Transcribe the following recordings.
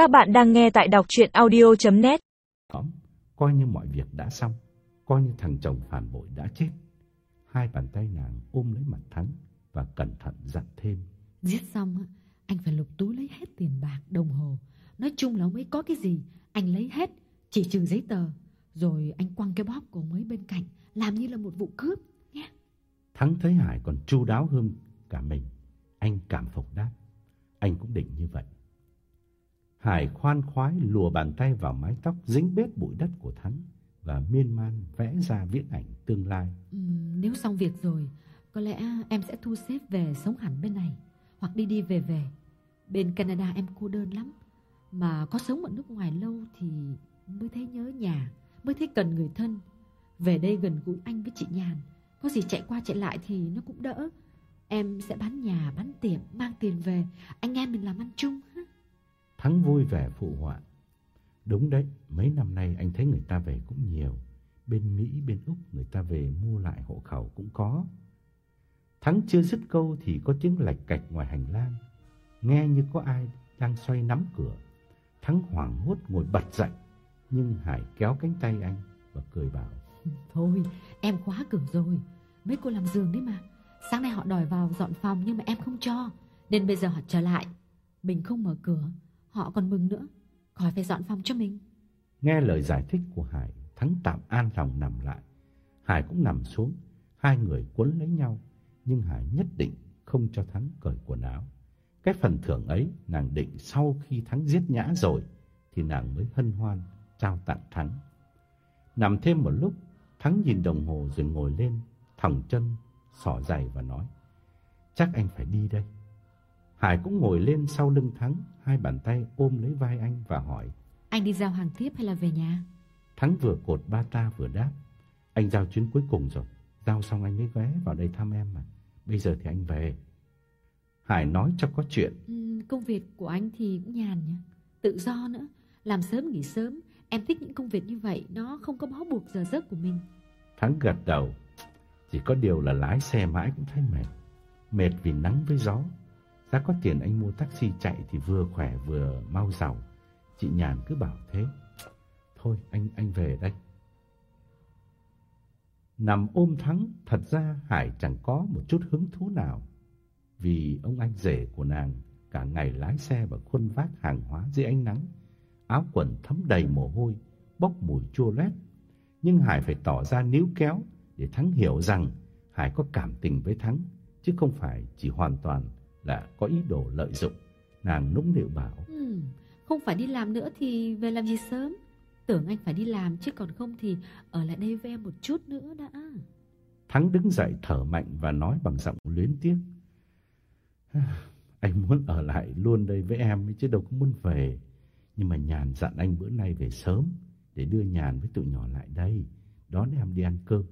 Các bạn đang nghe tại đọc chuyện audio.net coi như mọi việc đã xong, coi như thằng chồng phản bội đã chết. Hai bàn tay nàng ôm lấy mặt Thắng và cẩn thận dặn thêm. Giết xong, anh phải lục túi lấy hết tiền bạc, đồng hồ. Nói chung là ông ấy có cái gì, anh lấy hết, chỉ trừ giấy tờ. Rồi anh quăng cái bóp của ông ấy bên cạnh, làm như là một vụ cướp. Nhé. Thắng thấy Hải còn chu đáo hơn cả mình. Anh cảm phục đáp. Anh cũng định như vậy. Hải khoan khoái lùa bàn tay vào mái tóc dính bết bụi đất của Thắng và miên man vẽ ra viễn ảnh tương lai. Ừ, nếu xong việc rồi, có lẽ em sẽ thu xếp về sống hẳn bên này. Hoặc đi đi về về. Bên Canada em cô đơn lắm. Mà có sống ở nước ngoài lâu thì mới thấy nhớ nhà, mới thấy cần người thân. Về đây gần gũi anh với chị Nhàn. Có gì chạy qua chạy lại thì nó cũng đỡ. Em sẽ bán nhà, bán tiệm, mang tiền về. Anh em mình làm ăn chung. ha. Thắng vui vẻ phụ họa. Đúng đấy, mấy năm nay anh thấy người ta về cũng nhiều. Bên Mỹ, bên Úc người ta về mua lại hộ khẩu cũng có. Thắng chưa dứt câu thì có tiếng lạch cạch ngoài hành lang. Nghe như có ai đang xoay nắm cửa. Thắng hoảng hốt ngồi bật dậy. Nhưng Hải kéo cánh tay anh và cười bảo. Thôi, em quá cường rồi. Mấy cô làm giường đấy mà. Sáng nay họ đòi vào dọn phòng nhưng mà em không cho. Nên bây giờ họ trở lại. Mình không mở cửa, họ còn mừng nữa. Khỏi phải dọn phòng cho mình. Nghe lời giải thích của Hải, Thắng tạm an lòng nằm lại. Hải cũng nằm xuống, hai người quấn lấy nhau, nhưng Hải nhất định không cho Thắng cởi quần áo. Cái phần thưởng ấy nàng định sau khi Thắng giết nhã rồi thì nàng mới hân hoan trao tặng Thắng. Nằm thêm một lúc, Thắng nhìn đồng hồ rồi ngồi lên, thòng chân, xỏ giày và nói: "Chắc anh phải đi đây." Hải cũng ngồi lên sau lưng Thắng, hai bàn tay ôm lấy vai anh và hỏi: Anh đi giao hàng tiếp hay là về nhà? Thắng vừa cột ba ta vừa đáp. Anh giao chuyến cuối cùng rồi. Giao xong anh mới ghé vào đây thăm em mà. Bây giờ thì anh về. Hải nói cho có chuyện. Ừm, công việc của anh thì cũng nhàn nhỉ. Tự do nữa. Làm sớm nghỉ sớm. Em thích những công việc như vậy. Nó không có bó buộc giờ giấc của mình. Thắng gật đầu. Chỉ có điều là lái xe mãi cũng thấy mệt. Mệt vì nắng với gió. Giá có tiền anh mua taxi chạy thì vừa khỏe vừa mau giàu. Chị Nhàn cứ bảo thế. Thôi anh anh về đây. Nằm ôm Thắng, thật ra Hải chẳng có một chút hứng thú nào. Vì ông anh rể của nàng cả ngày lái xe và khuân vác hàng hóa dưới ánh nắng. Áo quần thấm đầy mồ hôi, bốc mùi chua loét. Nhưng Hải phải tỏ ra níu kéo để Thắng hiểu rằng Hải có cảm tình với Thắng, chứ không phải chỉ hoàn toàn là có ý đồ lợi dụng. Nàng nũng nịu bảo. Ừm, không phải đi làm nữa thì về làm gì sớm. Tưởng anh phải đi làm chứ còn không thì ở lại đây với em một chút nữa đã. Thắng đứng dậy thở mạnh và nói bằng giọng luyến tiếc. Anh muốn ở lại luôn đây với em chứ đâu có muốn về. Nhưng mà Nhàn dặn anh bữa nay về sớm để đưa Nhàn với tụi nhỏ lại đây, đón em đi ăn cơm.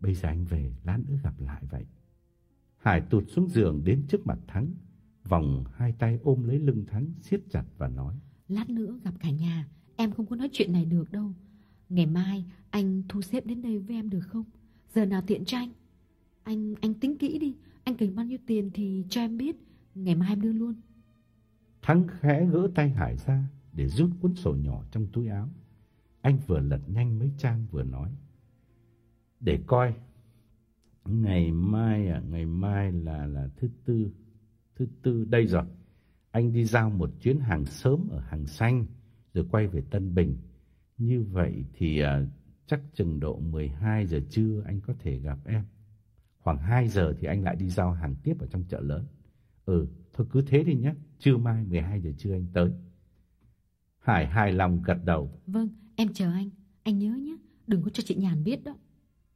Bây giờ anh về, lát nữa gặp lại vậy. Hải tụt xuống giường đến trước mặt Thắng, vòng hai tay ôm lấy lưng Thắng siết chặt và nói. Lát nữa gặp cả nhà, em không có nói chuyện này được đâu. Ngày mai anh thu xếp đến đây với em được không? Giờ nào tiện cho anh? Anh anh tính kỹ đi, anh cần bao nhiêu tiền thì cho em biết, ngày mai em đưa luôn. Thắng khẽ gỡ tay Hải ra để rút cuốn sổ nhỏ trong túi áo. Anh vừa lật nhanh mấy trang vừa nói. Để coi, ngày mai à, ngày mai là là thứ tư, thứ tư đây rồi. Anh đi giao một chuyến hàng sớm ở hàng xanh rồi quay về Tân Bình. Như vậy thì à, chắc chừng độ 12 giờ trưa anh có thể gặp em. Khoảng 2 giờ thì anh lại đi giao hàng tiếp ở trong chợ lớn. Ừ, thôi cứ thế đi nhé. Trưa mai 12 giờ trưa anh tới. Hải hài lòng gật đầu. Vâng, em chờ anh. Anh nhớ nhé, đừng có cho chị Nhàn biết đó.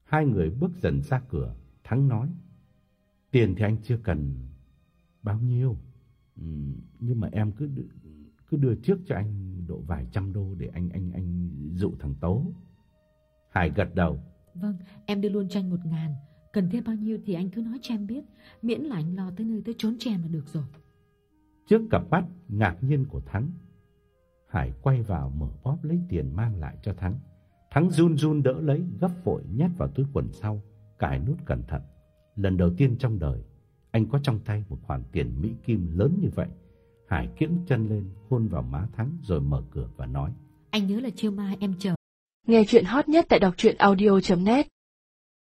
Hai người bước dần ra cửa. Thắng nói. Tiền thì anh chưa cần bao nhiêu. Ừ, nhưng mà em cứ cứ đưa trước cho anh độ vài trăm đô để anh anh anh dụ thằng Tố. Hải gật đầu. Vâng, em đưa luôn cho anh một ngàn. Cần thêm bao nhiêu thì anh cứ nói cho em biết. Miễn là anh lo tới nơi tới trốn cho em là được rồi. Trước cặp mắt ngạc nhiên của Thắng, Hải quay vào mở bóp lấy tiền mang lại cho Thắng. Thắng run run đỡ lấy, gấp vội nhét vào túi quần sau, cài nút cẩn thận. Lần đầu tiên trong đời, anh có trong tay một khoản tiền Mỹ Kim lớn như vậy. Hải kiễng chân lên, hôn vào má Thắng rồi mở cửa và nói. Anh nhớ là chiều mai em chờ. Nghe chuyện hot nhất tại đọc truyện audio.net